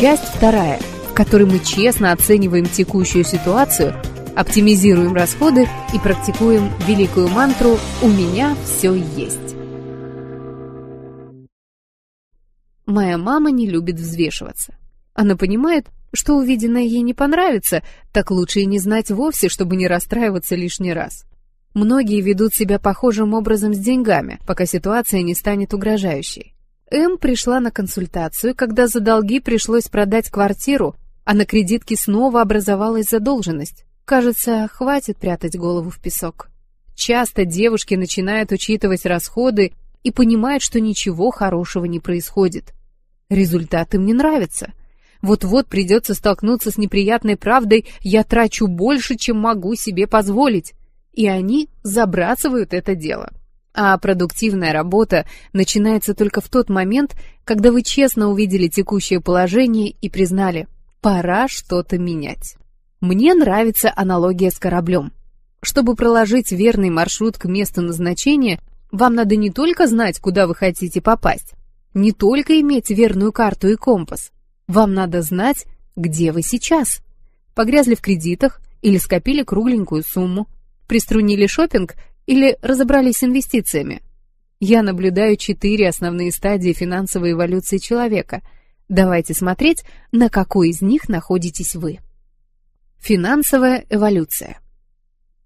Часть вторая, в которой мы честно оцениваем текущую ситуацию, оптимизируем расходы и практикуем великую мантру «У меня все есть». Моя мама не любит взвешиваться. Она понимает, что увиденное ей не понравится, так лучше и не знать вовсе, чтобы не расстраиваться лишний раз. Многие ведут себя похожим образом с деньгами, пока ситуация не станет угрожающей. М пришла на консультацию, когда за долги пришлось продать квартиру, а на кредитке снова образовалась задолженность. Кажется, хватит прятать голову в песок. Часто девушки начинают учитывать расходы и понимают, что ничего хорошего не происходит. Результат им не нравится. Вот-вот придется столкнуться с неприятной правдой «я трачу больше, чем могу себе позволить», и они забрасывают это дело. А продуктивная работа начинается только в тот момент, когда вы честно увидели текущее положение и признали «пора что-то менять». Мне нравится аналогия с кораблем. Чтобы проложить верный маршрут к месту назначения, вам надо не только знать, куда вы хотите попасть, не только иметь верную карту и компас, вам надо знать, где вы сейчас. Погрязли в кредитах или скопили кругленькую сумму, приструнили шопинг или разобрались с инвестициями. Я наблюдаю четыре основные стадии финансовой эволюции человека. Давайте смотреть, на какой из них находитесь вы. Финансовая эволюция.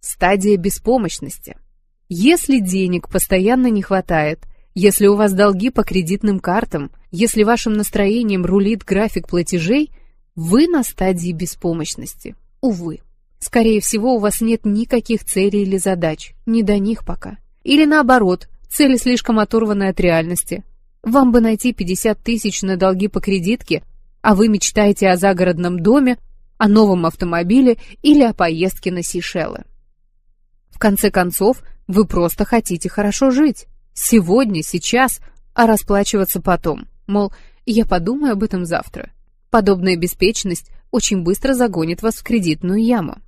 Стадия беспомощности. Если денег постоянно не хватает, если у вас долги по кредитным картам, если вашим настроением рулит график платежей, вы на стадии беспомощности. Увы. Скорее всего, у вас нет никаких целей или задач, не до них пока. Или наоборот, цели слишком оторваны от реальности. Вам бы найти 50 тысяч на долги по кредитке, а вы мечтаете о загородном доме, о новом автомобиле или о поездке на Сейшелы. В конце концов, вы просто хотите хорошо жить. Сегодня, сейчас, а расплачиваться потом. Мол, я подумаю об этом завтра. Подобная беспечность очень быстро загонит вас в кредитную яму.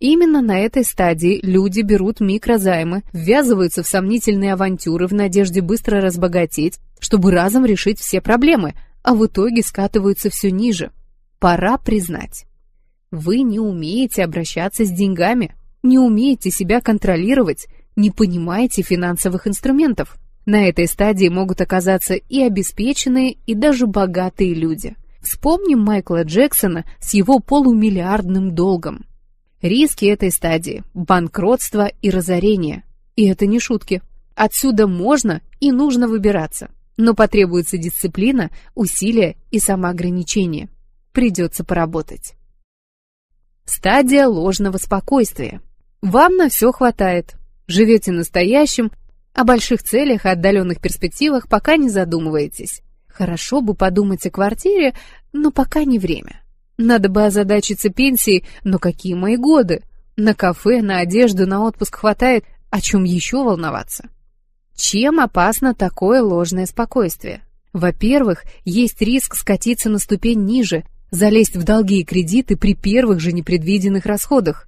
Именно на этой стадии люди берут микрозаймы, ввязываются в сомнительные авантюры в надежде быстро разбогатеть, чтобы разом решить все проблемы, а в итоге скатываются все ниже. Пора признать. Вы не умеете обращаться с деньгами, не умеете себя контролировать, не понимаете финансовых инструментов. На этой стадии могут оказаться и обеспеченные, и даже богатые люди. Вспомним Майкла Джексона с его полумиллиардным долгом. Риски этой стадии – банкротство и разорение. И это не шутки. Отсюда можно и нужно выбираться. Но потребуется дисциплина, усилия и самоограничение. Придется поработать. Стадия ложного спокойствия. Вам на все хватает. Живете настоящим, о больших целях и отдаленных перспективах пока не задумываетесь. Хорошо бы подумать о квартире, но пока не время. Надо бы озадачиться пенсией, но какие мои годы? На кафе, на одежду, на отпуск хватает, о чем еще волноваться? Чем опасно такое ложное спокойствие? Во-первых, есть риск скатиться на ступень ниже, залезть в долги и кредиты при первых же непредвиденных расходах.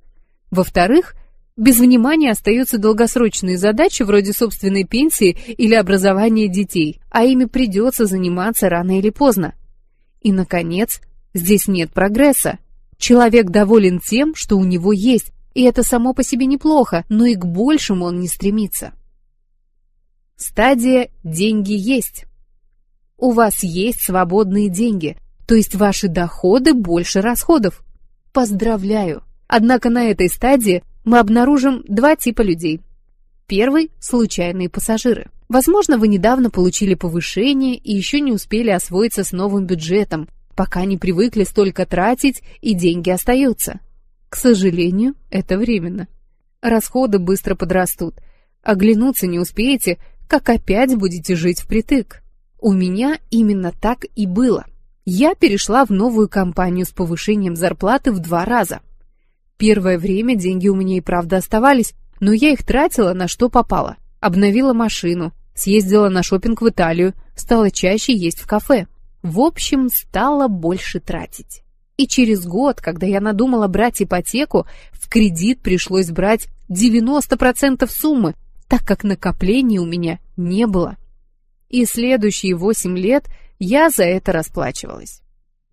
Во-вторых, без внимания остаются долгосрочные задачи вроде собственной пенсии или образования детей, а ими придется заниматься рано или поздно. И, наконец, Здесь нет прогресса. Человек доволен тем, что у него есть, и это само по себе неплохо, но и к большему он не стремится. Стадия «деньги есть». У вас есть свободные деньги, то есть ваши доходы больше расходов. Поздравляю! Однако на этой стадии мы обнаружим два типа людей. Первый – случайные пассажиры. Возможно, вы недавно получили повышение и еще не успели освоиться с новым бюджетом, пока не привыкли столько тратить и деньги остаются. К сожалению, это временно. Расходы быстро подрастут. Оглянуться не успеете, как опять будете жить впритык. У меня именно так и было. Я перешла в новую компанию с повышением зарплаты в два раза. Первое время деньги у меня и правда оставались, но я их тратила на что попало. Обновила машину, съездила на шопинг в Италию, стала чаще есть в кафе. В общем, стала больше тратить. И через год, когда я надумала брать ипотеку, в кредит пришлось брать 90% суммы, так как накоплений у меня не было. И следующие 8 лет я за это расплачивалась.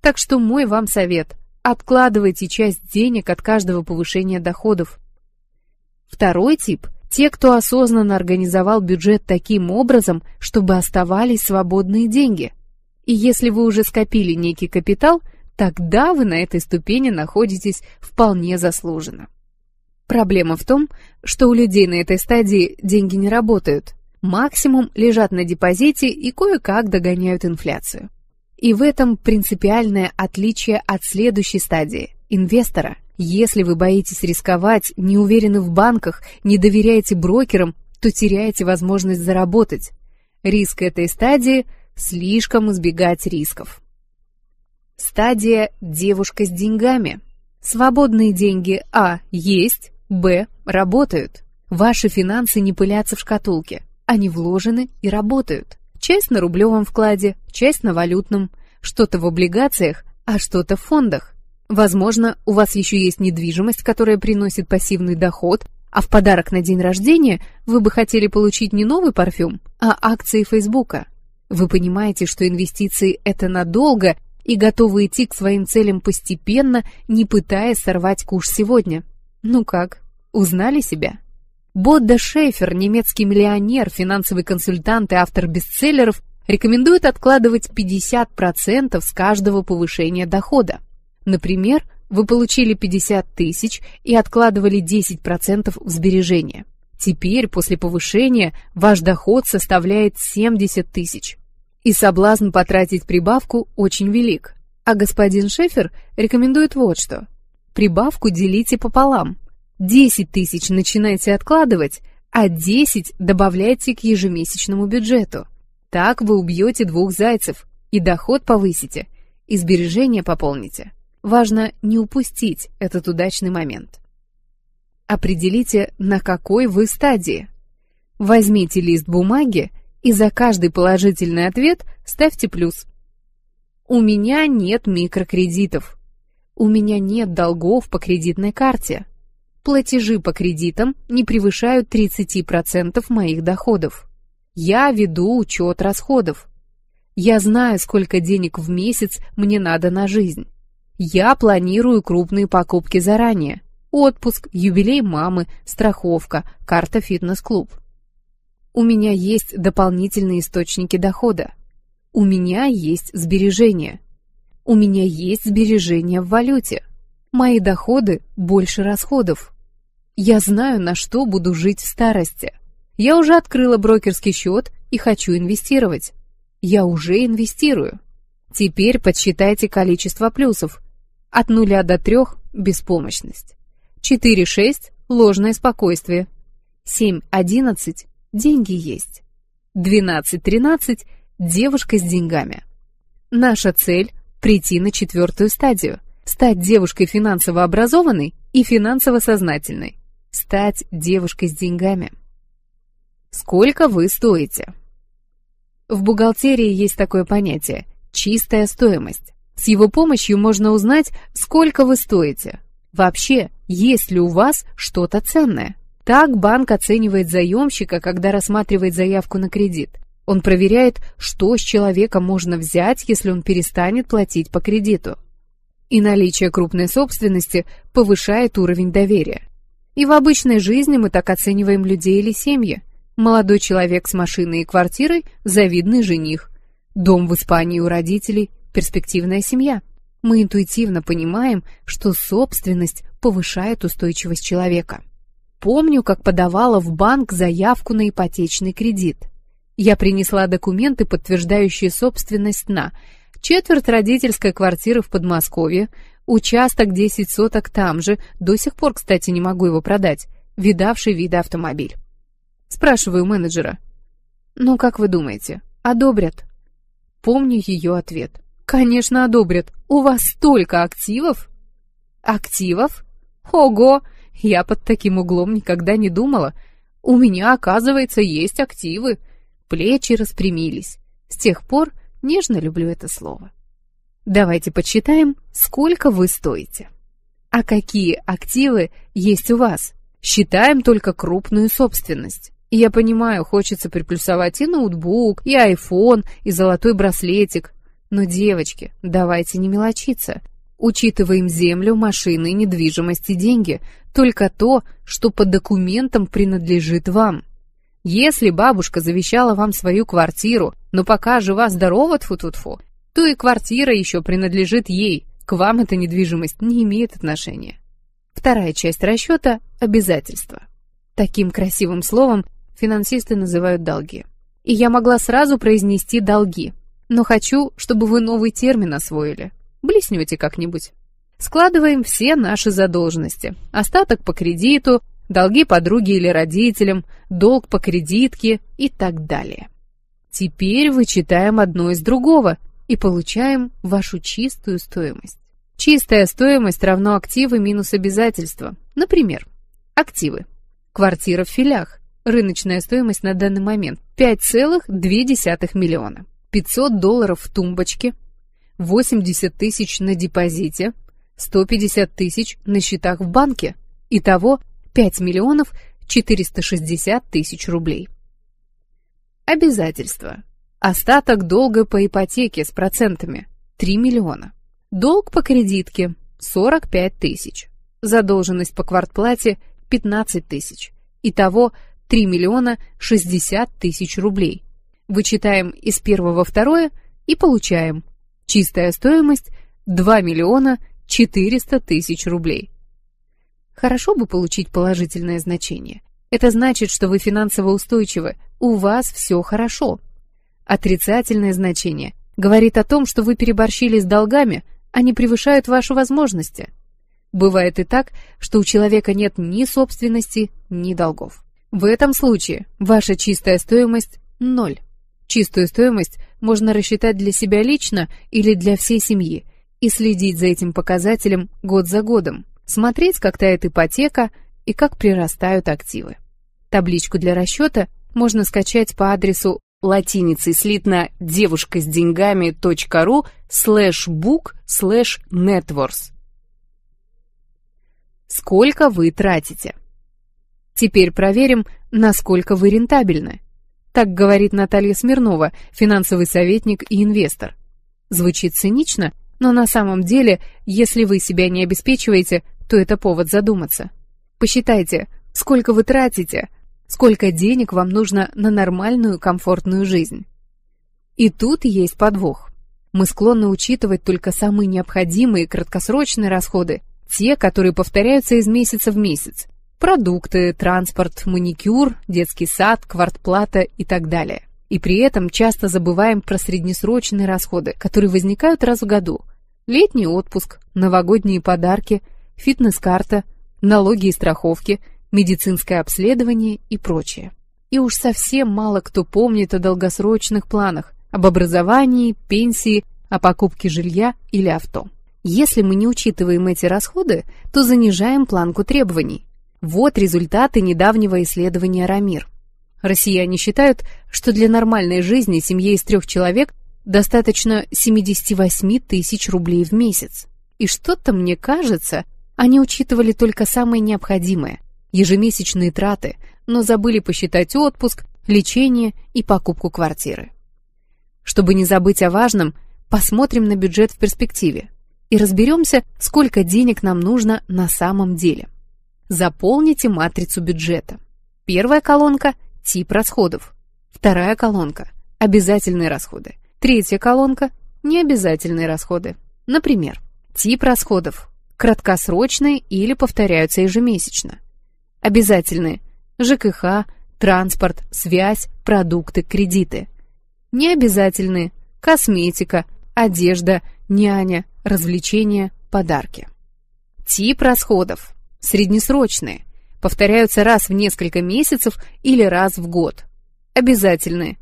Так что мой вам совет – откладывайте часть денег от каждого повышения доходов. Второй тип – те, кто осознанно организовал бюджет таким образом, чтобы оставались свободные деньги. И если вы уже скопили некий капитал, тогда вы на этой ступени находитесь вполне заслуженно. Проблема в том, что у людей на этой стадии деньги не работают. Максимум лежат на депозите и кое-как догоняют инфляцию. И в этом принципиальное отличие от следующей стадии – инвестора. Если вы боитесь рисковать, не уверены в банках, не доверяете брокерам, то теряете возможность заработать. Риск этой стадии – слишком избегать рисков. Стадия «девушка с деньгами». Свободные деньги А есть, Б работают. Ваши финансы не пылятся в шкатулке. Они вложены и работают. Часть на рублевом вкладе, часть на валютном, что-то в облигациях, а что-то в фондах. Возможно, у вас еще есть недвижимость, которая приносит пассивный доход, а в подарок на день рождения вы бы хотели получить не новый парфюм, а акции Фейсбука. Вы понимаете, что инвестиции – это надолго и готовы идти к своим целям постепенно, не пытаясь сорвать куш сегодня. Ну как, узнали себя? Бодда Шейфер, немецкий миллионер, финансовый консультант и автор бестселлеров, рекомендует откладывать 50% с каждого повышения дохода. Например, вы получили 50 тысяч и откладывали 10% в сбережения. Теперь, после повышения, ваш доход составляет 70 тысяч. И соблазн потратить прибавку очень велик. А господин Шефер рекомендует вот что. Прибавку делите пополам – 10 тысяч начинайте откладывать, а 10 добавляйте к ежемесячному бюджету. Так вы убьете двух зайцев, и доход повысите, и сбережения пополните. Важно не упустить этот удачный момент. Определите, на какой вы стадии. Возьмите лист бумаги и за каждый положительный ответ ставьте плюс. У меня нет микрокредитов. У меня нет долгов по кредитной карте. Платежи по кредитам не превышают 30% моих доходов. Я веду учет расходов. Я знаю, сколько денег в месяц мне надо на жизнь. Я планирую крупные покупки заранее. Отпуск, юбилей мамы, страховка, карта фитнес-клуб. У меня есть дополнительные источники дохода. У меня есть сбережения. У меня есть сбережения в валюте. Мои доходы больше расходов. Я знаю, на что буду жить в старости. Я уже открыла брокерский счет и хочу инвестировать. Я уже инвестирую. Теперь подсчитайте количество плюсов. От нуля до трех – беспомощность. 4-6 – ложное спокойствие. 7-11 – деньги есть. 12-13 – девушка с деньгами. Наша цель – прийти на четвертую стадию – стать девушкой финансово образованной и финансово сознательной, стать девушкой с деньгами. Сколько вы стоите? В бухгалтерии есть такое понятие – чистая стоимость. С его помощью можно узнать, сколько вы стоите. Вообще, есть ли у вас что-то ценное. Так банк оценивает заемщика, когда рассматривает заявку на кредит. Он проверяет, что с человека можно взять, если он перестанет платить по кредиту и наличие крупной собственности повышает уровень доверия. И в обычной жизни мы так оцениваем людей или семьи. Молодой человек с машиной и квартирой – завидный жених. Дом в Испании у родителей – перспективная семья. Мы интуитивно понимаем, что собственность повышает устойчивость человека. Помню, как подавала в банк заявку на ипотечный кредит. Я принесла документы, подтверждающие собственность на – Четверть родительской квартиры в Подмосковье, участок 10 соток там же, до сих пор, кстати, не могу его продать, видавший виды автомобиль. Спрашиваю менеджера. «Ну, как вы думаете, одобрят?» Помню ее ответ. «Конечно, одобрят. У вас столько активов!» «Активов? Ого! Я под таким углом никогда не думала. У меня, оказывается, есть активы». Плечи распрямились. С тех пор Нежно люблю это слово. Давайте подсчитаем, сколько вы стоите. А какие активы есть у вас? Считаем только крупную собственность. Я понимаю, хочется приплюсовать и ноутбук, и айфон, и золотой браслетик. Но, девочки, давайте не мелочиться. Учитываем землю, машины, недвижимость и деньги. Только то, что по документам принадлежит вам. Если бабушка завещала вам свою квартиру, но пока жива-здорова, тфу-тфу-тфу, то и квартира еще принадлежит ей. К вам эта недвижимость не имеет отношения. Вторая часть расчета – обязательства. Таким красивым словом финансисты называют долги. И я могла сразу произнести «долги», но хочу, чтобы вы новый термин освоили. Блеснете как-нибудь. Складываем все наши задолженности. Остаток по кредиту, долги подруге или родителям, долг по кредитке и так далее. Теперь вычитаем одно из другого и получаем вашу чистую стоимость. Чистая стоимость равно активы минус обязательства. Например, активы. Квартира в филях. Рыночная стоимость на данный момент 5,2 миллиона. 500 долларов в тумбочке, 80 тысяч на депозите, 150 тысяч на счетах в банке. Итого 5 миллионов 460 тысяч рублей. Обязательства. Остаток долга по ипотеке с процентами 3 миллиона. Долг по кредитке 45 тысяч. Задолженность по квартплате 15 тысяч. Итого 3 миллиона 60 тысяч рублей. Вычитаем из первого второе и получаем Чистая стоимость 2 миллиона 400 тысяч рублей. Хорошо бы получить положительное значение. Это значит, что вы финансово устойчивы, у вас все хорошо. Отрицательное значение говорит о том, что вы переборщили с долгами, они превышают ваши возможности. Бывает и так, что у человека нет ни собственности, ни долгов. В этом случае ваша чистая стоимость – ноль. Чистую стоимость можно рассчитать для себя лично или для всей семьи и следить за этим показателем год за годом, смотреть, как тает ипотека и как прирастают активы. Табличку для расчета можно скачать по адресу латиницей слитно девушка с деньгами.ру слэш бук слэш networks. Сколько вы тратите? Теперь проверим, насколько вы рентабельны. Так говорит Наталья Смирнова, финансовый советник и инвестор. Звучит цинично, но на самом деле, если вы себя не обеспечиваете, то это повод задуматься. Посчитайте, сколько вы тратите, сколько денег вам нужно на нормальную комфортную жизнь. И тут есть подвох. Мы склонны учитывать только самые необходимые краткосрочные расходы, те, которые повторяются из месяца в месяц, Продукты, транспорт, маникюр, детский сад, квартплата и так далее. И при этом часто забываем про среднесрочные расходы, которые возникают раз в году. Летний отпуск, новогодние подарки, фитнес-карта, налоги и страховки, медицинское обследование и прочее. И уж совсем мало кто помнит о долгосрочных планах, об образовании, пенсии, о покупке жилья или авто. Если мы не учитываем эти расходы, то занижаем планку требований, вот результаты недавнего исследования Рамир. Россияне считают, что для нормальной жизни семье из трех человек достаточно 78 тысяч рублей в месяц. И что-то, мне кажется, они учитывали только самое необходимое – ежемесячные траты, но забыли посчитать отпуск, лечение и покупку квартиры. Чтобы не забыть о важном, посмотрим на бюджет в перспективе и разберемся, сколько денег нам нужно на самом деле – Заполните матрицу бюджета. Первая колонка – тип расходов. Вторая колонка – обязательные расходы. Третья колонка – необязательные расходы. Например, тип расходов – краткосрочные или повторяются ежемесячно. Обязательные – ЖКХ, транспорт, связь, продукты, кредиты. Необязательные – косметика, одежда, няня, развлечения, подарки. Тип расходов – Среднесрочные. Повторяются раз в несколько месяцев или раз в год. Обязательные.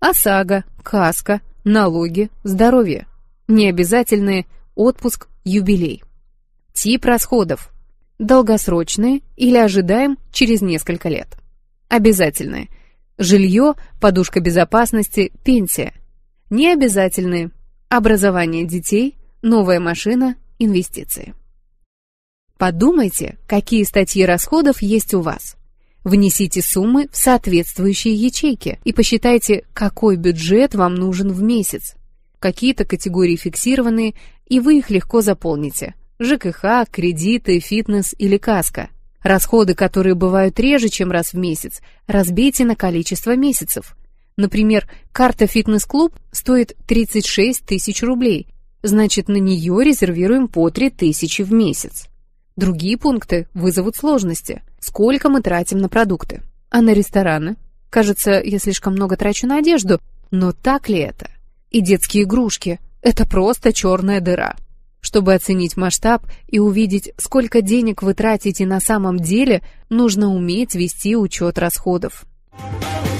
ОСАГО, КАСКО, налоги, здоровье. Необязательные. Отпуск, юбилей. Тип расходов. Долгосрочные или ожидаем через несколько лет. Обязательные. Жилье, подушка безопасности, пенсия. Необязательные. Образование детей, новая машина, инвестиции. Подумайте, какие статьи расходов есть у вас. Внесите суммы в соответствующие ячейки и посчитайте, какой бюджет вам нужен в месяц. Какие-то категории фиксированные, и вы их легко заполните. ЖКХ, кредиты, фитнес или каска. Расходы, которые бывают реже, чем раз в месяц, разбейте на количество месяцев. Например, карта «Фитнес-клуб» стоит 36 тысяч рублей, значит, на нее резервируем по 3 тысячи в месяц. Другие пункты вызовут сложности. Сколько мы тратим на продукты? А на рестораны? Кажется, я слишком много трачу на одежду, но так ли это? И детские игрушки – это просто черная дыра. Чтобы оценить масштаб и увидеть, сколько денег вы тратите на самом деле, нужно уметь вести учет расходов. Thank